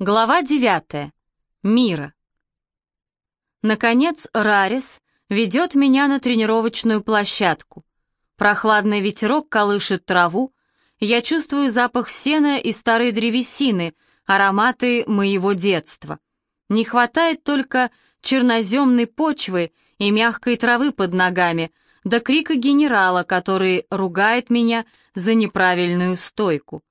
Глава 9. Мира. Наконец Рарис ведет меня на тренировочную площадку. Прохладный ветерок колышет траву, я чувствую запах сена и старой древесины, ароматы моего детства. Не хватает только черноземной почвы и мягкой травы под ногами, до крика генерала, который ругает меня за неправильную стойку.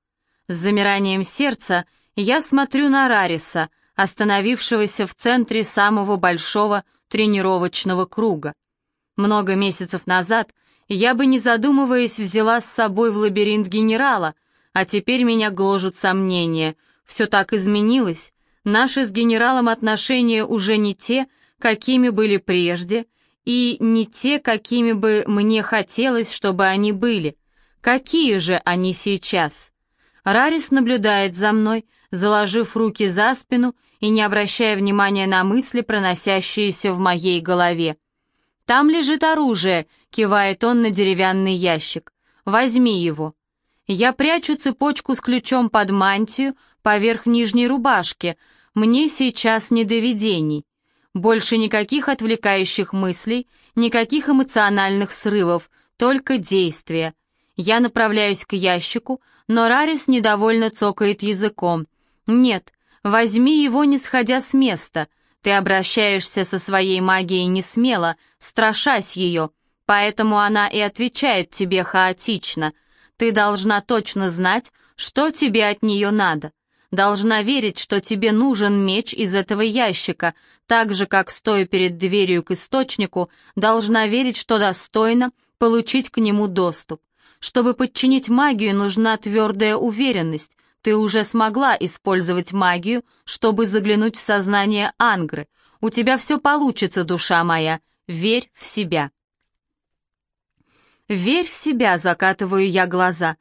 С замиранием сердца я смотрю на Рариса, остановившегося в центре самого большого тренировочного круга. Много месяцев назад я бы, не задумываясь, взяла с собой в лабиринт генерала, а теперь меня гложут сомнения. Все так изменилось. Наши с генералом отношения уже не те, какими были прежде, и не те, какими бы мне хотелось, чтобы они были. Какие же они сейчас? Рарис наблюдает за мной, заложив руки за спину и не обращая внимания на мысли, проносящиеся в моей голове. «Там лежит оружие», — кивает он на деревянный ящик. «Возьми его». Я прячу цепочку с ключом под мантию поверх нижней рубашки. Мне сейчас не до видений. Больше никаких отвлекающих мыслей, никаких эмоциональных срывов, только действия. Я направляюсь к ящику, но Рарис недовольно цокает языком. «Нет, возьми его, не сходя с места. Ты обращаешься со своей магией не смело, страшась ее, поэтому она и отвечает тебе хаотично. Ты должна точно знать, что тебе от нее надо. Должна верить, что тебе нужен меч из этого ящика, так же, как, стоя перед дверью к источнику, должна верить, что достойно получить к нему доступ. Чтобы подчинить магию, нужна твердая уверенность, ты уже смогла использовать магию, чтобы заглянуть в сознание Ангры. У тебя все получится, душа моя. Верь в себя. Верь в себя, закатываю я глаза.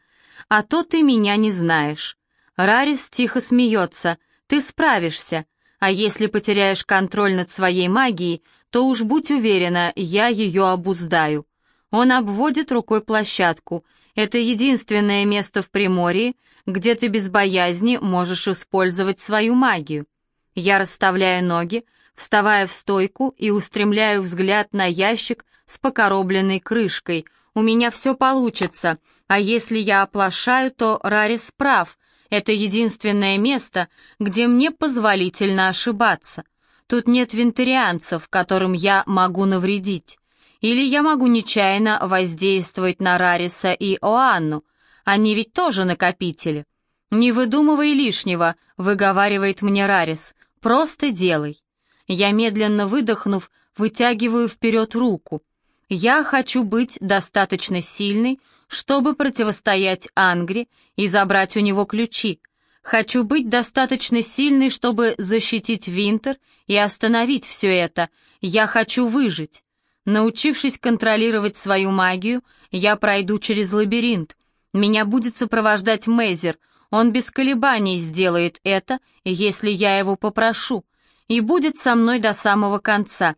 А то ты меня не знаешь. Рарис тихо смеется. Ты справишься. А если потеряешь контроль над своей магией, то уж будь уверена, я ее обуздаю. Он обводит рукой площадку. Это единственное место в Приморье, где ты без боязни можешь использовать свою магию. Я расставляю ноги, вставая в стойку и устремляю взгляд на ящик с покоробленной крышкой. У меня все получится, а если я оплошаю, то Рарис прав. Это единственное место, где мне позволительно ошибаться. Тут нет вентарианцев, которым я могу навредить. Или я могу нечаянно воздействовать на Рариса и Оанну, они ведь тоже накопители. Не выдумывай лишнего, выговаривает мне Рарис. Просто делай. Я медленно выдохнув, вытягиваю вперед руку. Я хочу быть достаточно сильной, чтобы противостоять Ангре и забрать у него ключи. Хочу быть достаточно сильной, чтобы защитить Винтер и остановить все это. Я хочу выжить. Научившись контролировать свою магию, я пройду через лабиринт, меня будет сопровождать Мейзер. Он без колебаний сделает это, если я его попрошу, и будет со мной до самого конца.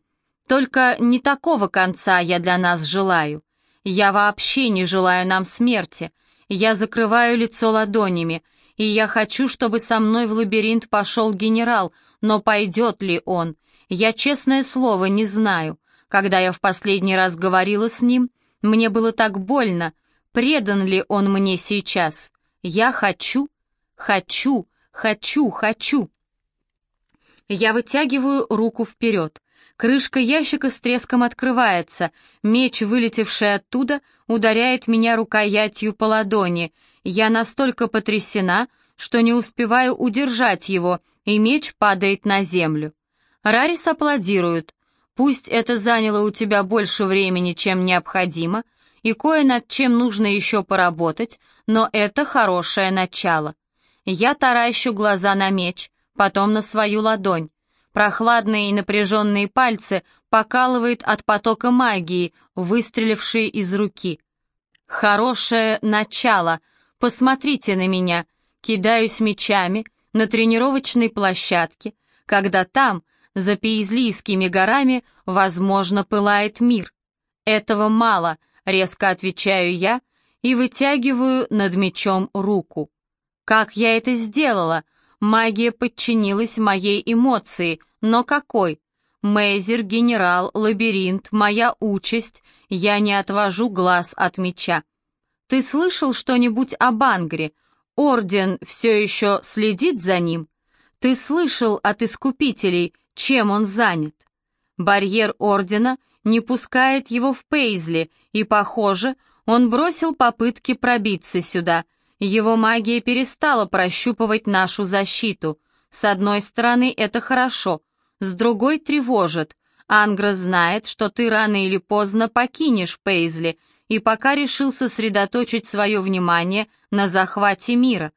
Только не такого конца я для нас желаю. Я вообще не желаю нам смерти. Я закрываю лицо ладонями, и я хочу, чтобы со мной в лабиринт пошел генерал, но пойдет ли он? Я, честное слово, не знаю. Когда я в последний раз говорила с ним, мне было так больно, предан ли он мне сейчас. Я хочу, хочу, хочу, хочу. Я вытягиваю руку вперед. Крышка ящика с треском открывается. Меч, вылетевший оттуда, ударяет меня рукоятью по ладони. Я настолько потрясена, что не успеваю удержать его, и меч падает на землю. Рарис аплодирует. Пусть это заняло у тебя больше времени, чем необходимо, и кое над чем нужно еще поработать, но это хорошее начало. Я таращу глаза на меч, потом на свою ладонь. Прохладные и напряженные пальцы покалывает от потока магии, выстрелившей из руки. Хорошее начало. Посмотрите на меня. Кидаюсь мечами на тренировочной площадке, когда там, за Пейзлийскими горами, возможно, пылает мир. Этого мало — Резко отвечаю я и вытягиваю над мечом руку. Как я это сделала? Магия подчинилась моей эмоции, но какой? Мейзер, генерал, лабиринт, моя участь. Я не отвожу глаз от меча. Ты слышал что-нибудь об Ангре? Орден все еще следит за ним? Ты слышал от искупителей, чем он занят? Барьер Ордена не пускает его в Пейзли, и, похоже, он бросил попытки пробиться сюда. Его магия перестала прощупывать нашу защиту. С одной стороны, это хорошо, с другой тревожит. Ангра знает, что ты рано или поздно покинешь Пейзли, и пока решил сосредоточить свое внимание на захвате мира.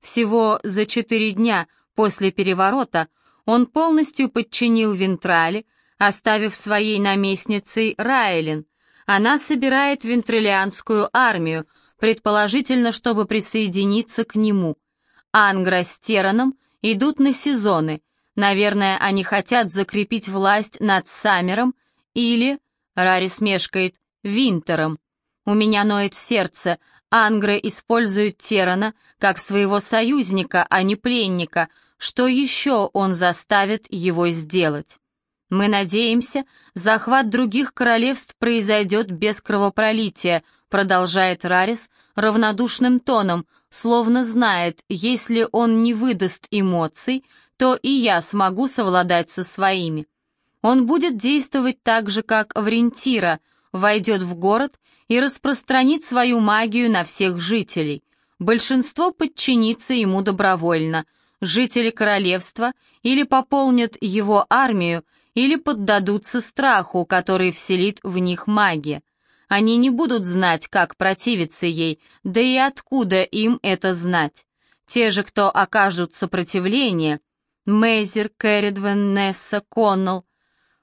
Всего за четыре дня после переворота он полностью подчинил Вентрали, оставив своей наместницей Райлин. Она собирает вентрилианскую армию, предположительно, чтобы присоединиться к нему. Ангра с Тераном идут на сезоны. Наверное, они хотят закрепить власть над Саммером или, Рари смешкает, Винтером. У меня ноет сердце. Ангры используют Терана как своего союзника, а не пленника. Что еще он заставит его сделать? Мы надеемся, захват других королевств произойдет без кровопролития, продолжает Рарис равнодушным тоном, словно знает, если он не выдаст эмоций, то и я смогу совладать со своими. Он будет действовать так же, как Врентира, войдет в город и распространит свою магию на всех жителей. Большинство подчинится ему добровольно. Жители королевства или пополнят его армию, или поддадутся страху, который вселит в них магия. Они не будут знать, как противиться ей, да и откуда им это знать. Те же, кто окажут сопротивление, Мейзер, Кэрридвен, Несса, Коннелл,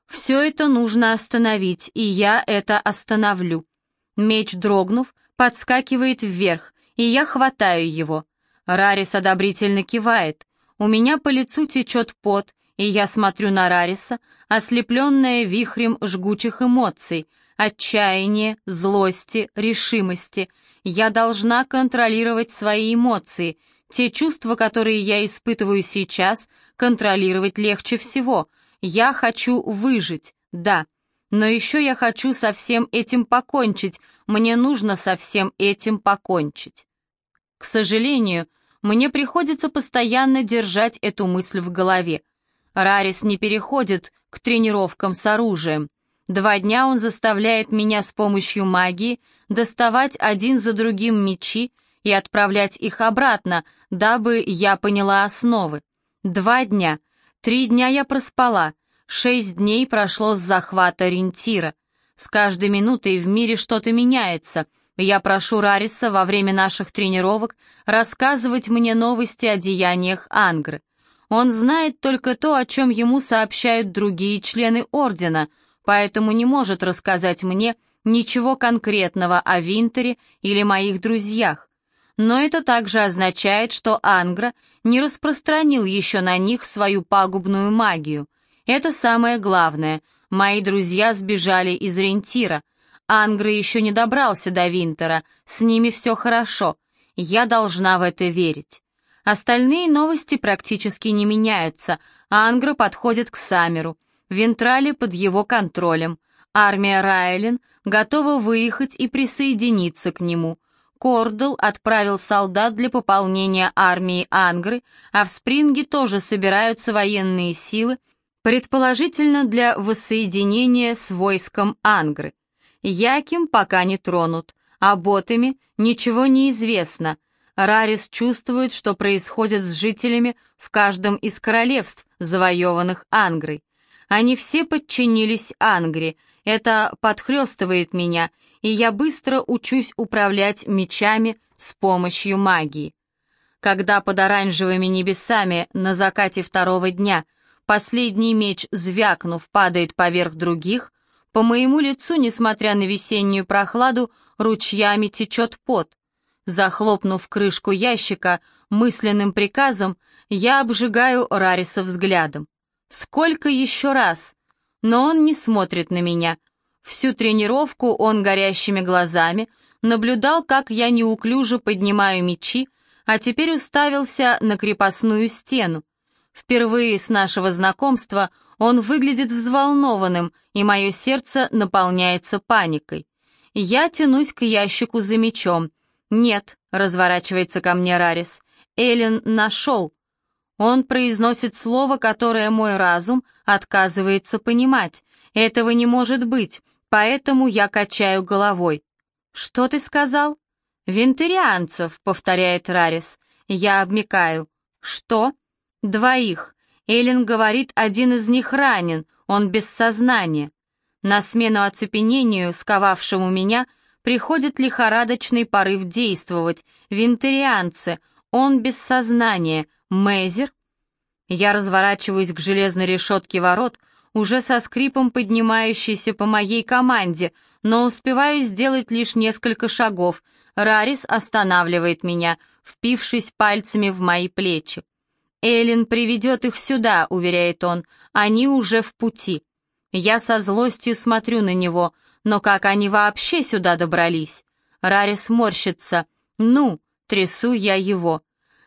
все это нужно остановить, и я это остановлю. Меч, дрогнув, подскакивает вверх, и я хватаю его. Рарис одобрительно кивает. У меня по лицу течет пот, и я смотрю на Рариса, ослепленная вихрем жгучих эмоций, отчаяния, злости, решимости. Я должна контролировать свои эмоции. Те чувства, которые я испытываю сейчас, контролировать легче всего. Я хочу выжить, да. Но еще я хочу со всем этим покончить, мне нужно со всем этим покончить. К сожалению, мне приходится постоянно держать эту мысль в голове. Рарис не переходит к тренировкам с оружием. Два дня он заставляет меня с помощью магии доставать один за другим мечи и отправлять их обратно, дабы я поняла основы. Два дня. Три дня я проспала, Шесть дней прошло с захвата Рентира. С каждой минутой в мире что-то меняется. Я прошу Рариса во время наших тренировок рассказывать мне новости о деяниях Ангры. Он знает только то, о чем ему сообщают другие члены Ордена, поэтому не может рассказать мне ничего конкретного о Винтере или моих друзьях. Но это также означает, что Ангра не распространил еще на них свою пагубную магию — это самое главное. Мои друзья сбежали из Рентира. Ангра еще не добрался до Винтера. С ними все хорошо. Я должна в это верить. Остальные новости практически не меняются. Ангра подходит к Самеру. Вентрали под его контролем. Армия Райлен готова выехать и присоединиться к нему. Кордл отправил солдат для пополнения армии Ангры, а в Спринге тоже собираются военные силы предположительно для воссоединения с войском Ангры. Яким пока не тронут, а ботами ничего не известно. Рарис чувствует, что происходит с жителями в каждом из королевств, завоеванных Ангрой. Они все подчинились Ангре, это подхлестывает меня, и я быстро учусь управлять мечами с помощью магии. Когда под оранжевыми небесами на закате второго дня – Последний меч, звякнув, падает поверх других. По моему лицу, несмотря на весеннюю прохладу, ручьями течет пот. Захлопнув крышку ящика, мысленным приказом я обжигаю Рариса взглядом. Сколько еще раз? Но он не смотрит на меня. Всю тренировку он горящими глазами наблюдал, как я неуклюже поднимаю мечи, а теперь уставился на крепостную стену. Впервые с нашего знакомства он выглядит взволнованным, и мое сердце наполняется паникой. Я тянусь к ящику за мечом. «Нет», — разворачивается ко мне Рарис, — «Эллен нашел». Он произносит слово, которое мой разум отказывается понимать. Этого не может быть, поэтому я качаю головой. «Что ты сказал?» «Вентарианцев», — повторяет Рарис. Я обмикаю. «Что?» «Двоих. Эллен говорит, один из них ранен, он без сознания». На смену оцепенению, сковавшему меня, приходит лихорадочный порыв действовать. Винтерианцы, он без сознания, Мейзер. Я разворачиваюсь к железной решетке ворот, уже со скрипом поднимающейся по моей команде, но успеваю сделать лишь несколько шагов. Рарис останавливает меня, впившись пальцами в мои плечи. «Эллен приведет их сюда», — уверяет он, — «они уже в пути». Я со злостью смотрю на него, но как они вообще сюда добрались? Рарис морщится. Ну, трясу я его.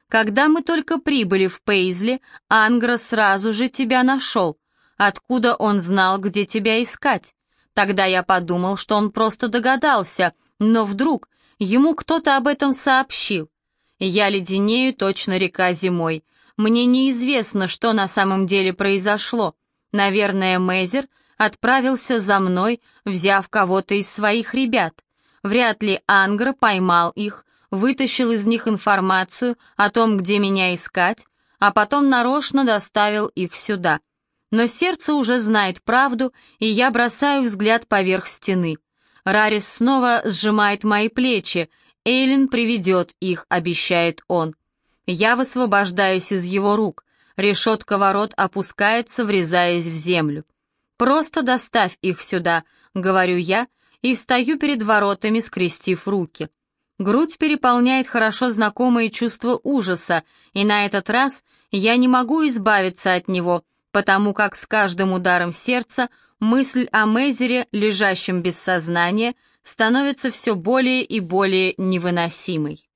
Когда мы только прибыли в Пейзли, Ангра сразу же тебя нашел. Откуда он знал, где тебя искать? Тогда я подумал, что он просто догадался, но вдруг ему кто-то об этом сообщил. Я леденею точно река зимой. Мне неизвестно, что на самом деле произошло. Наверное, Мейзер отправился за мной, взяв кого-то из своих ребят. Вряд ли Ангра поймал их, вытащил из них информацию о том, где меня искать, а потом нарочно доставил их сюда. Но сердце уже знает правду, и я бросаю взгляд поверх стены. Рарис снова сжимает мои плечи. Эйлин приведет их, обещает он. Я высвобождаюсь из его рук. Решетка ворот опускается, врезаясь в землю. «Просто доставь их сюда», — говорю я, и встаю перед воротами, скрестив руки. Грудь переполняет хорошо знакомое чувство ужаса, и на этот раз я не могу избавиться от него, потому как с каждым ударом сердца мысль о Мейзере, лежащем без сознания, становится все более и более невыносимой.